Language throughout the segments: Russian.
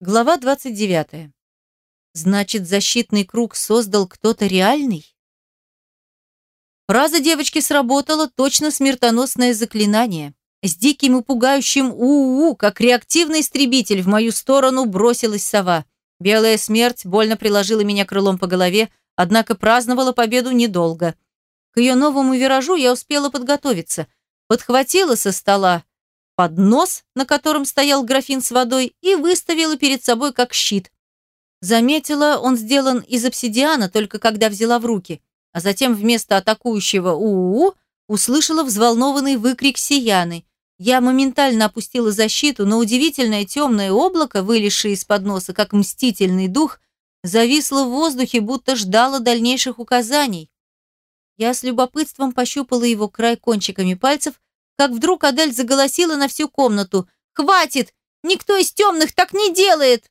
Глава 29. Значит, защитный круг создал кто-то реальный? Фраза девочки сработала, точно смертоносное заклинание. С диким и пугающим у-у-у, как реактивный истребитель, в мою сторону бросилась сова. Белая смерть больно приложила меня крылом по голове, однако праздновала победу недолго. К ее новому виражу я успела подготовиться. Подхватила со стола поднос, на котором стоял графин с водой, и выставила перед собой как щит. Заметила, он сделан из обсидиана, только когда взяла в руки, а затем вместо атакующего у-у-у услышала взволнованный выкрик Сияны. Я моментально опустила защиту, но удивительное темное облако, вылезшее из подноса, как мстительный дух, зависло в воздухе, будто ждало дальнейших указаний. Я с любопытством пощупала его край кончиками пальцев, как вдруг Адель заголосила на всю комнату. «Хватит! Никто из темных так не делает!»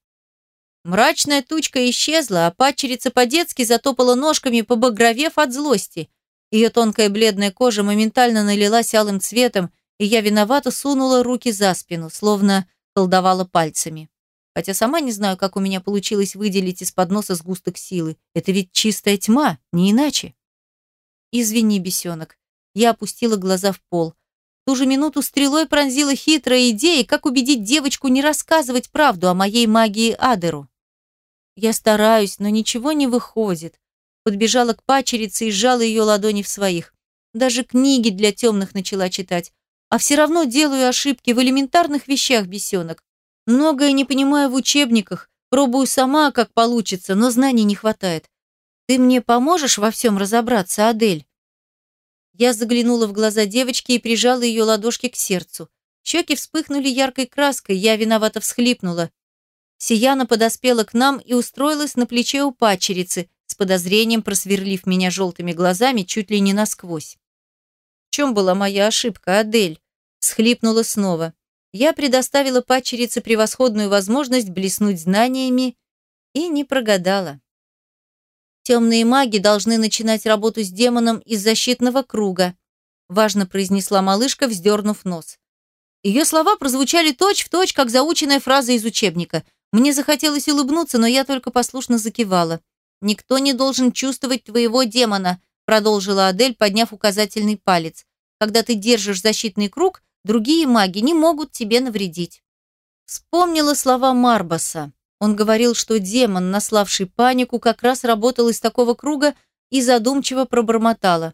Мрачная тучка исчезла, а падчерица по-детски затопала ножками, побагровев от злости. Ее тонкая бледная кожа моментально налилась алым цветом, и я виновато сунула руки за спину, словно колдовала пальцами. Хотя сама не знаю, как у меня получилось выделить из-под носа сгусток силы. Это ведь чистая тьма, не иначе. Извини, бесенок. Я опустила глаза в пол ту же минуту стрелой пронзила хитрая идея, как убедить девочку не рассказывать правду о моей магии Адеру. Я стараюсь, но ничего не выходит. Подбежала к пачерице и сжала ее ладони в своих. Даже книги для темных начала читать. А все равно делаю ошибки в элементарных вещах, бесенок. Многое не понимаю в учебниках, пробую сама, как получится, но знаний не хватает. Ты мне поможешь во всем разобраться, Адель? Я заглянула в глаза девочки и прижала ее ладошки к сердцу. Щеки вспыхнули яркой краской, я виновато всхлипнула. Сияна подоспела к нам и устроилась на плече у падчерицы, с подозрением просверлив меня желтыми глазами чуть ли не насквозь. В чем была моя ошибка, Адель? Схлипнула снова. Я предоставила падчерице превосходную возможность блеснуть знаниями и не прогадала. Темные маги должны начинать работу с демоном из защитного круга», важно произнесла малышка, вздернув нос. Ее слова прозвучали точь-в-точь, точь, как заученная фраза из учебника. Мне захотелось улыбнуться, но я только послушно закивала. «Никто не должен чувствовать твоего демона», продолжила Адель, подняв указательный палец. «Когда ты держишь защитный круг, другие маги не могут тебе навредить». Вспомнила слова Марбаса. Он говорил, что демон, наславший панику, как раз работал из такого круга и задумчиво пробормотала.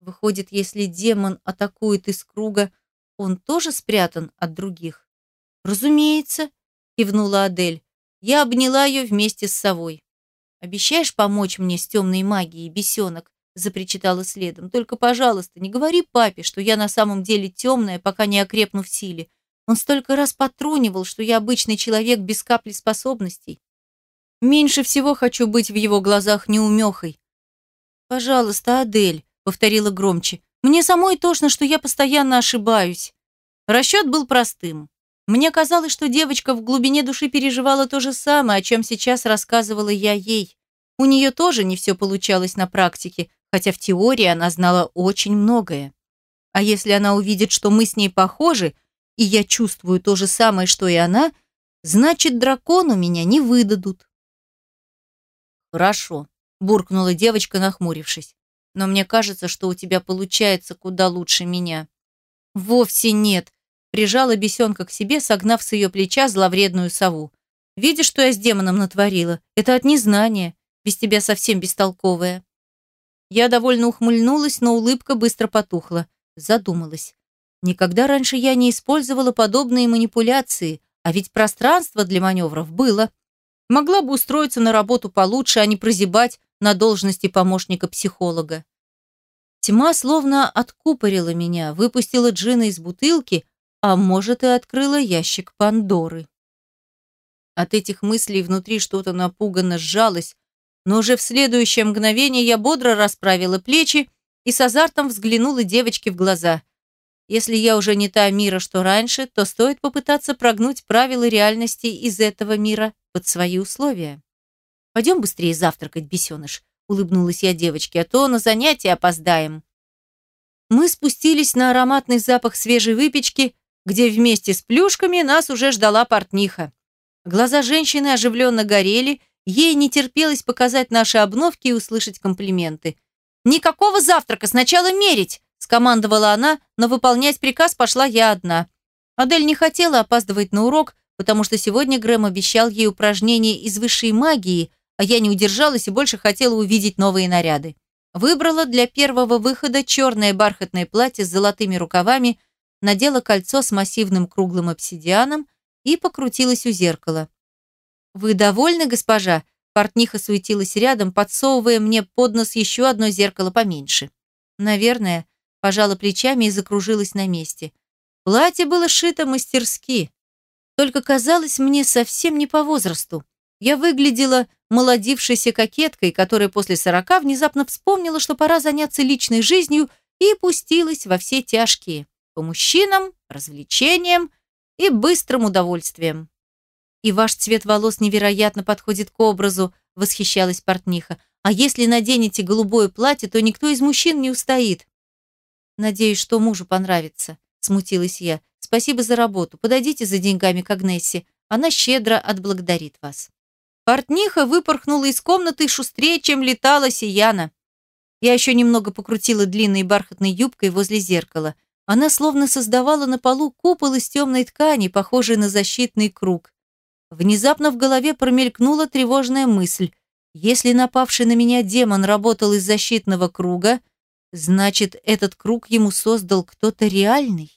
Выходит, если демон атакует из круга, он тоже спрятан от других? Разумеется, кивнула Адель. Я обняла ее вместе с совой. Обещаешь помочь мне с темной магией, бесенок? запричитала следом. Только, пожалуйста, не говори папе, что я на самом деле темная, пока не окрепну в силе. Он столько раз потрунивал, что я обычный человек без капли способностей. Меньше всего хочу быть в его глазах неумехой. «Пожалуйста, Адель», — повторила громче, «мне самой тошно, что я постоянно ошибаюсь». Расчет был простым. Мне казалось, что девочка в глубине души переживала то же самое, о чем сейчас рассказывала я ей. У нее тоже не все получалось на практике, хотя в теории она знала очень многое. А если она увидит, что мы с ней похожи, и я чувствую то же самое, что и она, значит, дракону меня не выдадут. Хорошо, буркнула девочка, нахмурившись. Но мне кажется, что у тебя получается куда лучше меня. Вовсе нет, прижала бесенка к себе, согнав с ее плеча зловредную сову. Видишь, что я с демоном натворила? Это от незнания. Без тебя совсем бестолковая. Я довольно ухмыльнулась, но улыбка быстро потухла. Задумалась. Никогда раньше я не использовала подобные манипуляции, а ведь пространство для маневров было. Могла бы устроиться на работу получше, а не прозябать на должности помощника психолога. Тьма словно откупорила меня, выпустила джина из бутылки, а может и открыла ящик Пандоры. От этих мыслей внутри что-то напуганно сжалось, но уже в следующее мгновение я бодро расправила плечи и с азартом взглянула девочке в глаза – если я уже не та мира, что раньше, то стоит попытаться прогнуть правила реальности из этого мира под свои условия. «Пойдем быстрее завтракать, бесеныш», — улыбнулась я девочке, «а то на занятия опоздаем». Мы спустились на ароматный запах свежей выпечки, где вместе с плюшками нас уже ждала портниха. Глаза женщины оживленно горели, ей не терпелось показать наши обновки и услышать комплименты. «Никакого завтрака, сначала мерить!» – скомандовала она, но выполнять приказ пошла я одна. Адель не хотела опаздывать на урок, потому что сегодня Грэм обещал ей упражнения из высшей магии, а я не удержалась и больше хотела увидеть новые наряды. Выбрала для первого выхода черное бархатное платье с золотыми рукавами, надела кольцо с массивным круглым обсидианом и покрутилась у зеркала. «Вы довольны, госпожа?» Портниха суетилась рядом, подсовывая мне под нос еще одно зеркало поменьше. «Наверное», пожала плечами и закружилась на месте. Платье было шито мастерски, только казалось мне совсем не по возрасту. Я выглядела молодившейся кокеткой, которая после сорока внезапно вспомнила, что пора заняться личной жизнью и пустилась во все тяжкие. По мужчинам, развлечениям и быстрым удовольствием. «И ваш цвет волос невероятно подходит к образу», – восхищалась портниха. «А если наденете голубое платье, то никто из мужчин не устоит». «Надеюсь, что мужу понравится», – смутилась я. «Спасибо за работу. Подойдите за деньгами к Агнессе. Она щедро отблагодарит вас». Портниха выпорхнула из комнаты шустрее, чем летала Сияна. Я еще немного покрутила длинной бархатной юбкой возле зеркала. Она словно создавала на полу купол из темной ткани, похожий на защитный круг. Внезапно в голове промелькнула тревожная мысль. Если напавший на меня демон работал из защитного круга, значит, этот круг ему создал кто-то реальный.